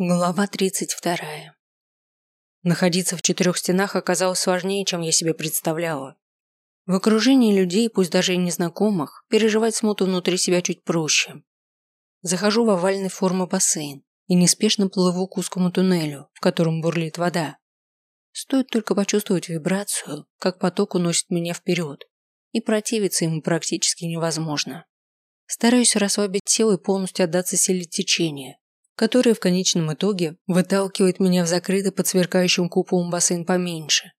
Глава 32. Находиться в четырех стенах оказалось сложнее, чем я себе представляла. В окружении людей, пусть даже и незнакомых, переживать смуту внутри себя чуть проще. Захожу в овальной формы бассейн и неспешно плыву к узкому туннелю, в котором бурлит вода. Стоит только почувствовать вибрацию, как поток уносит меня вперед, и противиться ему практически невозможно. Стараюсь расслабить тело и полностью отдаться силе течения, которая в конечном итоге выталкивает меня в закрытый под сверкающим куполом бассейн поменьше.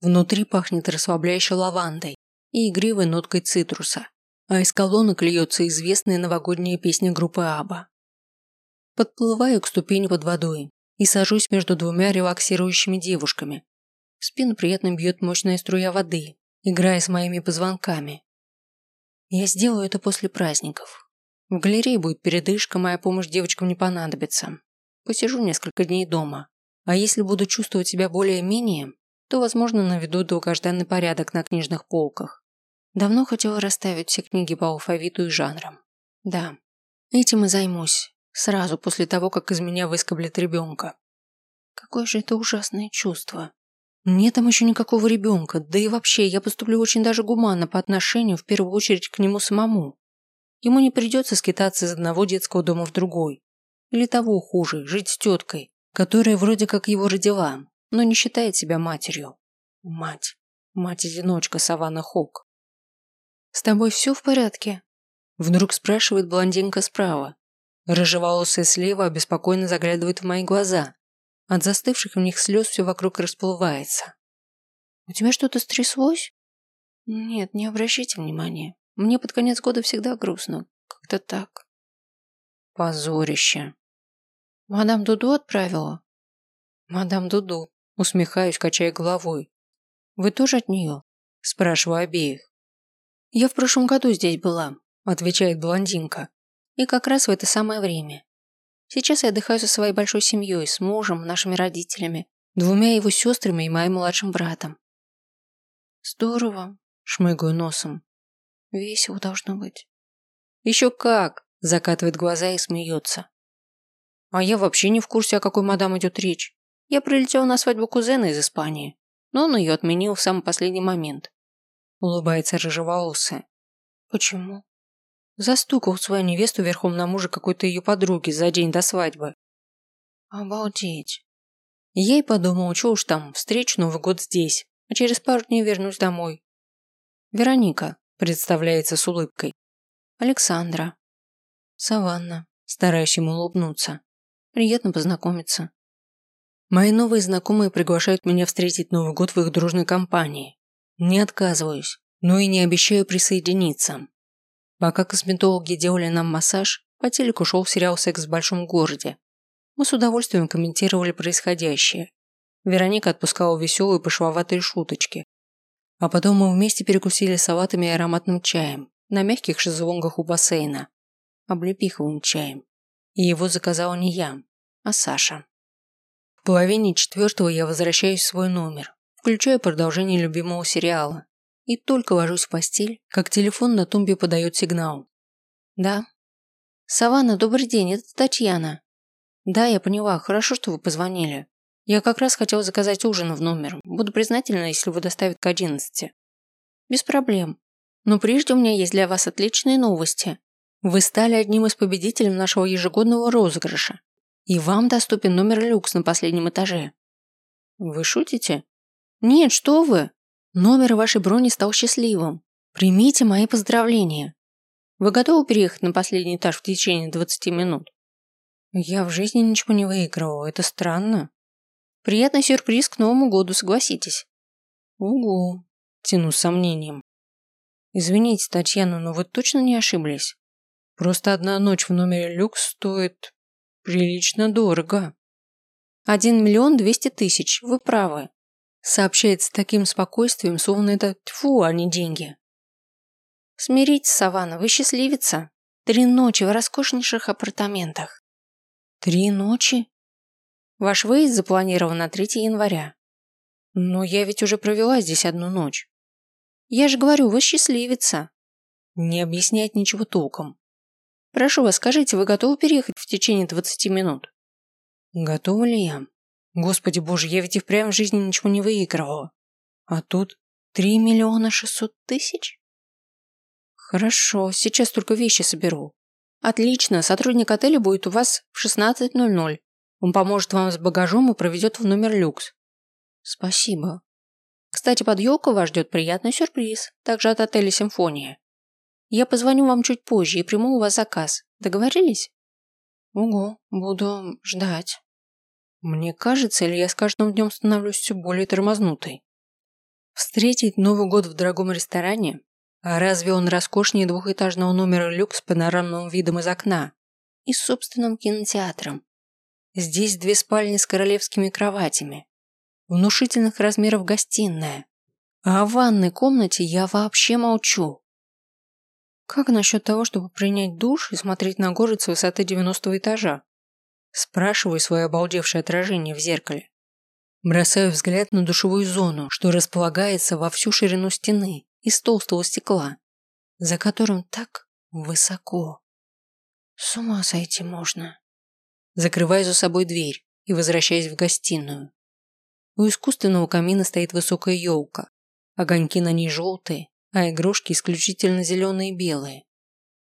Внутри пахнет расслабляющей лавандой и игривой ноткой цитруса, а из колонок льется известная новогодняя песня группы Аба. Подплываю к ступени под водой и сажусь между двумя релаксирующими девушками. В спину приятно бьет мощная струя воды, играя с моими позвонками. Я сделаю это после праздников, в галерее будет передышка, моя помощь девочкам не понадобится. Посижу несколько дней дома. А если буду чувствовать себя более-менее, то, возможно, наведу долгожданный порядок на книжных полках. Давно хотела расставить все книги по алфавиту и жанрам. Да, этим и займусь. Сразу после того, как из меня выскоблят ребенка. Какое же это ужасное чувство. Нет там еще никакого ребенка, да и вообще я поступлю очень даже гуманно по отношению в первую очередь к нему самому. Ему не придется скитаться из одного детского дома в другой. Или того хуже, жить с теткой, которая вроде как его родила, но не считает себя матерью. Мать. Мать-одиночка Саванна Хок. «С тобой все в порядке?» Вдруг спрашивает блондинка справа. Рыжеволосая слева обеспокоенно заглядывает в мои глаза. От застывших в них слез все вокруг расплывается. «У тебя что-то стряслось?» «Нет, не обращайте внимания. Мне под конец года всегда грустно. Как-то так. Позорище. Мадам Дуду отправила? Мадам Дуду. Усмехаюсь, качая головой. Вы тоже от нее? Спрашиваю обеих. Я в прошлом году здесь была, отвечает блондинка. И как раз в это самое время. Сейчас я отдыхаю со своей большой семьей, с мужем, нашими родителями, двумя его сестрами и моим младшим братом. Здорово, шмыгаю носом. Весело должно быть. Еще как, закатывает глаза и смеется. А я вообще не в курсе, о какой мадам идет речь. Я прилетел на свадьбу кузена из Испании, но он ее отменил в самый последний момент. Улыбается рыжеволосая. Почему? Застукал свою невесту верхом на мужа какой-то ее подруги за день до свадьбы. Обалдеть. Я и подумал, что уж там, встречу Новый год здесь, а через пару дней вернусь домой. Вероника, представляется с улыбкой. Александра. Саванна, стараясь ему улыбнуться. Приятно познакомиться. Мои новые знакомые приглашают меня встретить Новый год в их дружной компании. Не отказываюсь, но и не обещаю присоединиться. Пока косметологи делали нам массаж, по телеку шел сериал «Секс в большом городе». Мы с удовольствием комментировали происходящее. Вероника отпускала веселые пошловатые шуточки, а потом мы вместе перекусили салатами и ароматным чаем на мягких шезлонгах у бассейна. Облепиховым чаем. И его заказала не я, а Саша. В половине четвертого я возвращаюсь в свой номер, включаю продолжение любимого сериала. И только ложусь в постель, как телефон на тумбе подает сигнал. «Да?» «Саванна, добрый день, это Татьяна». «Да, я поняла, хорошо, что вы позвонили. Я как раз хотел заказать ужин в номер. Буду признательна, если вы доставите к одиннадцати. Без проблем. Но прежде у меня есть для вас отличные новости. Вы стали одним из победителей нашего ежегодного розыгрыша. И вам доступен номер люкс на последнем этаже. Вы шутите? Нет, что вы? Номер вашей брони стал счастливым. Примите мои поздравления. Вы готовы переехать на последний этаж в течение 20 минут? Я в жизни ничего не выигрывал, это странно. Приятный сюрприз к Новому году, согласитесь. Угу, тяну с сомнением. Извините, Татьяна, но вы точно не ошиблись? Просто одна ночь в номере люкс стоит прилично дорого. Один миллион двести тысяч, вы правы. Сообщает с таким спокойствием, словно это тьфу, а не деньги. Смиритесь, Саванна, вы счастливица. Три ночи в роскошнейших апартаментах. Три ночи? Ваш выезд запланирован на 3 января. Но я ведь уже провела здесь одну ночь. Я же говорю, вы счастливица. Не объяснять ничего толком. Прошу вас, скажите, вы готовы переехать в течение 20 минут? Готова ли я? Господи боже, я ведь и впрямь в жизни ничего не выигрывала. А тут три миллиона шестьсот тысяч? Хорошо, сейчас только вещи соберу. Отлично, сотрудник отеля будет у вас в 16.00. Он поможет вам с багажом и проведет в номер люкс. Спасибо. Кстати, под елкой вас ждет приятный сюрприз, также от отеля «Симфония». Я позвоню вам чуть позже и приму у вас заказ. Договорились? Ого, буду ждать. Мне кажется, или я с каждым днем становлюсь все более тормознутой. Встретить Новый год в дорогом ресторане? А разве он роскошнее двухэтажного номера люкс с панорамным видом из окна и с собственным кинотеатром? Здесь две спальни с королевскими кроватями, внушительных размеров гостиная, а о ванной комнате я вообще молчу. Как насчет того, чтобы принять душ и смотреть на город с высоты 90 этажа? Спрашиваю свое обалдевшее отражение в зеркале. Бросаю взгляд на душевую зону, что располагается во всю ширину стены из толстого стекла, за которым так высоко. С ума сойти можно. Закрываю за собой дверь и возвращаюсь в гостиную. У искусственного камина стоит высокая елка. Огоньки на ней желтые, а игрушки исключительно зеленые и белые.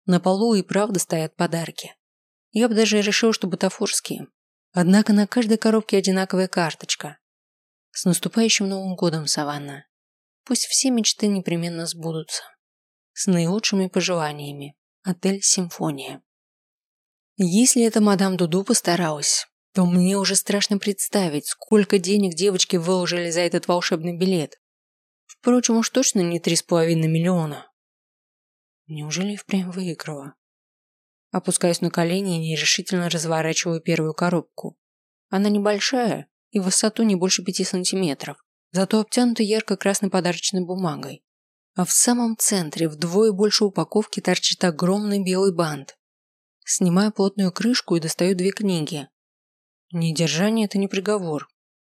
На полу и правда стоят подарки. Я бы даже решил, что бутафорские. Однако на каждой коробке одинаковая карточка. С наступающим Новым годом, Саванна. Пусть все мечты непременно сбудутся. С наилучшими пожеланиями. Отель «Симфония». Если эта мадам Дуду постаралась, то мне уже страшно представить, сколько денег девочки выложили за этот волшебный билет. Впрочем, уж точно не три с половиной миллиона. Неужели впрямь выиграла? Опускаюсь на колени и нерешительно разворачиваю первую коробку. Она небольшая и в высоту не больше пяти сантиметров, зато обтянута ярко-красной подарочной бумагой. А в самом центре вдвое больше упаковки торчит огромный белый бант. Снимаю плотную крышку и достаю две книги. Недержание – это не приговор.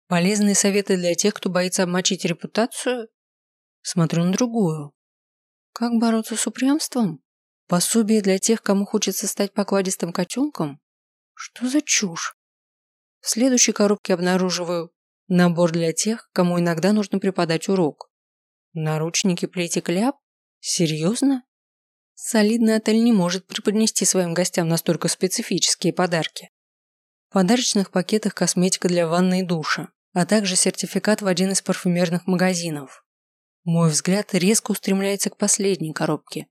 Полезные советы для тех, кто боится обмочить репутацию? Смотрю на другую. Как бороться с упрямством? Пособие для тех, кому хочется стать покладистым котенком? Что за чушь? В следующей коробке обнаруживаю набор для тех, кому иногда нужно преподать урок. Наручники плети кляп? Серьезно? Солидный отель не может преподнести своим гостям настолько специфические подарки. В подарочных пакетах косметика для ванны и душа, а также сертификат в один из парфюмерных магазинов. Мой взгляд резко устремляется к последней коробке,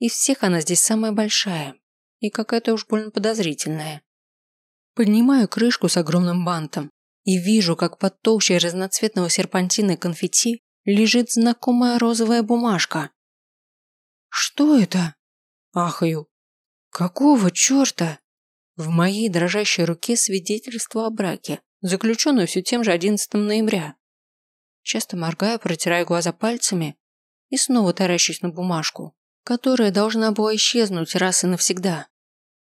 из всех она здесь самая большая и какая-то уж больно подозрительная. Поднимаю крышку с огромным бантом и вижу, как под толщей разноцветного серпантина и конфетти лежит знакомая розовая бумажка. «Что это?» Ахаю. «Какого черта?» В моей дрожащей руке свидетельство о браке, заключенное все тем же 11 ноября. Часто моргаю, протираю глаза пальцами и снова таращусь на бумажку которая должна была исчезнуть раз и навсегда.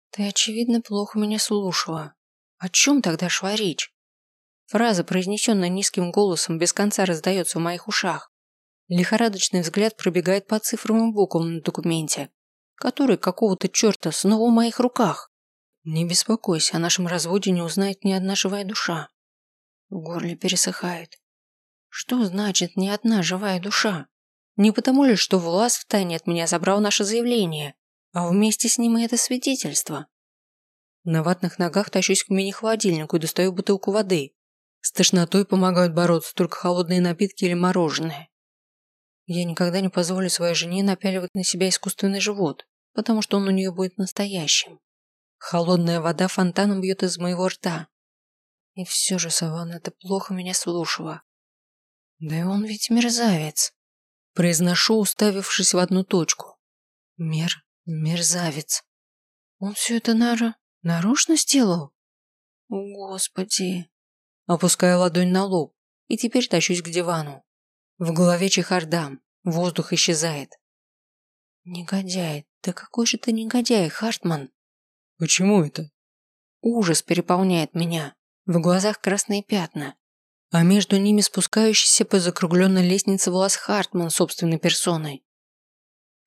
Ты, очевидно, плохо меня слушала. О чем тогда шла речь? Фраза, произнесенная низким голосом, без конца раздается в моих ушах. Лихорадочный взгляд пробегает по цифровым буквам на документе, который какого-то черта снова в моих руках. Не беспокойся, о нашем разводе не узнает ни одна живая душа. В горле пересыхает. Что значит ни одна живая душа? Не потому ли, что Влас втайне от меня забрал наше заявление, а вместе с ним и это свидетельство? На ватных ногах тащусь к мини-холодильнику и достаю бутылку воды. С тошнотой помогают бороться только холодные напитки или мороженое. Я никогда не позволю своей жене напяливать на себя искусственный живот, потому что он у нее будет настоящим. Холодная вода фонтаном бьет из моего рта. И все же Саванна, ты плохо меня слушала. Да и он ведь мерзавец. Произношу, уставившись в одну точку. Мер... мерзавец. Он все это нара... нарочно сделал? Господи. Опускаю ладонь на лоб и теперь тащусь к дивану. В голове чехардам, воздух исчезает. Негодяй, да какой же ты негодяй, Хартман. Почему это? Ужас переполняет меня. В глазах красные пятна а между ними спускающийся по закругленной лестнице Влас Хартман собственной персоной.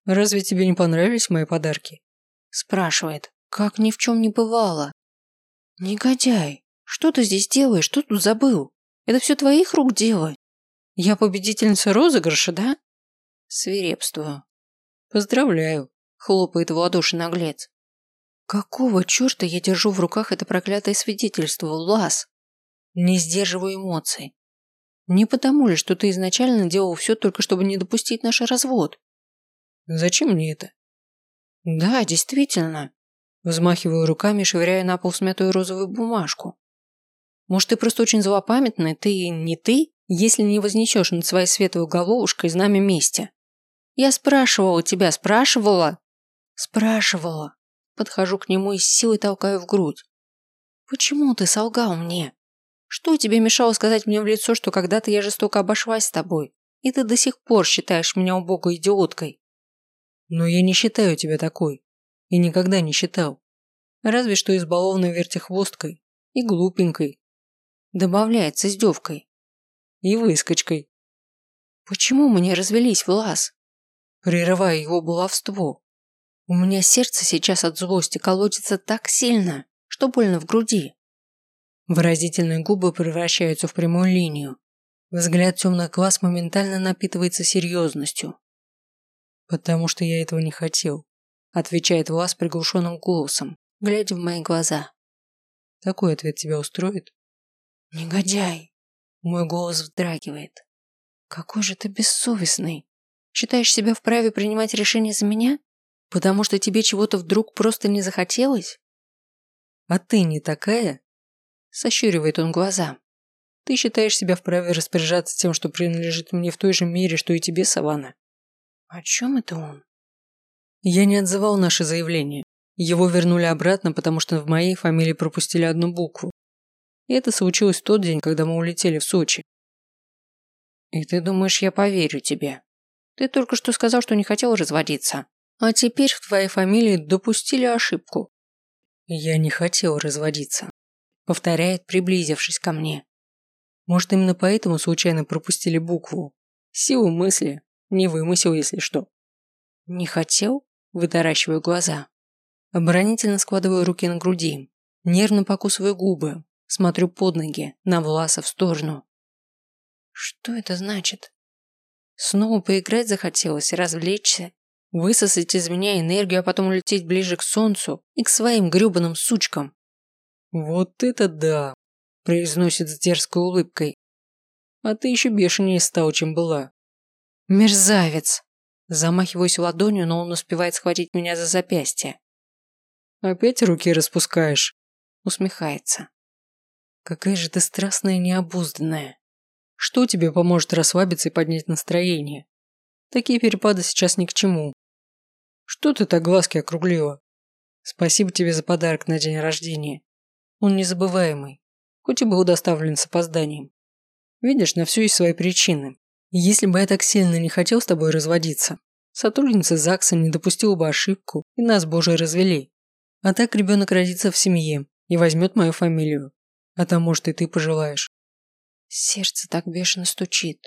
«Разве тебе не понравились мои подарки?» Спрашивает, как ни в чем не бывало. Негодяй, Что ты здесь делаешь? Что тут забыл? Это все твоих рук дело. Я победительница розыгрыша, да? Свирепствую. Поздравляю, хлопает в ладоши наглец. Какого черта я держу в руках это проклятое свидетельство, Лас? Не сдерживаю эмоций. Не потому ли, что ты изначально делал все только чтобы не допустить наш развод? Зачем мне это? Да, действительно. Взмахиваю руками, швыряя на пол смятую розовую бумажку. Может, ты просто очень злопамятный, ты не ты, если не вознесешь над своей светлой головушкой знамя мести. Я спрашивала тебя, спрашивала? Спрашивала. Подхожу к нему и с силой толкаю в грудь. Почему ты солгал мне? Что тебе мешало сказать мне в лицо, что когда-то я жестоко обошлась с тобой, и ты до сих пор считаешь меня убогой идиоткой? Но я не считаю тебя такой. И никогда не считал. Разве что избалованной вертихвосткой и глупенькой. Добавляет с издевкой. И выскочкой. Почему мы не развелись, Влас? Прерывая его баловство. У меня сердце сейчас от злости колотится так сильно, что больно в груди. Выразительные губы превращаются в прямую линию. Взгляд темных глаз моментально напитывается серьезностью. «Потому что я этого не хотел», – отвечает Влас приглушенным голосом, глядя в мои глаза. «Такой ответ тебя устроит?» «Негодяй!» – мой голос вздрагивает. «Какой же ты бессовестный! Считаешь себя вправе принимать решение за меня? Потому что тебе чего-то вдруг просто не захотелось?» «А ты не такая?» Сощуривает он глаза. Ты считаешь себя вправе распоряжаться тем, что принадлежит мне в той же мере, что и тебе, Савана? О чем это он? Я не отзывал наше заявление. Его вернули обратно, потому что в моей фамилии пропустили одну букву. И это случилось в тот день, когда мы улетели в Сочи. И ты думаешь, я поверю тебе? Ты только что сказал, что не хотел разводиться. А теперь в твоей фамилии допустили ошибку. Я не хотел разводиться повторяет, приблизившись ко мне. Может, именно поэтому случайно пропустили букву. Силу мысли. Не вымысел, если что. Не хотел? Вытаращиваю глаза. Оборонительно складываю руки на груди. Нервно покусываю губы. Смотрю под ноги, на Власа в сторону. Что это значит? Снова поиграть захотелось, развлечься, высосать из меня энергию, а потом улететь ближе к солнцу и к своим грёбаным сучкам. «Вот это да!» – произносит с дерзкой улыбкой. «А ты еще бешенее стал, чем была». «Мерзавец!» Замахиваюсь ладонью, но он успевает схватить меня за запястье. «Опять руки распускаешь?» Усмехается. «Какая же ты страстная и необузданная. Что тебе поможет расслабиться и поднять настроение? Такие перепады сейчас ни к чему. Что ты так глазки округлила? Спасибо тебе за подарок на день рождения. Он незабываемый, хоть и был доставлен с опозданием. Видишь, на все есть свои причины. Если бы я так сильно не хотел с тобой разводиться, сотрудница ЗАГСа не допустила бы ошибку и нас бы уже развели. А так ребенок родится в семье и возьмет мою фамилию. А там, может, и ты пожелаешь. Сердце так бешено стучит,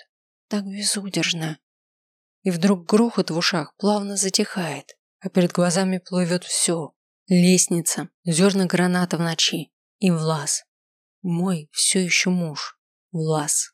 так безудержно. И вдруг грохот в ушах плавно затихает, а перед глазами плывет все. Лестница, зерна граната в ночи, и Влас. Мой все еще муж. Влас.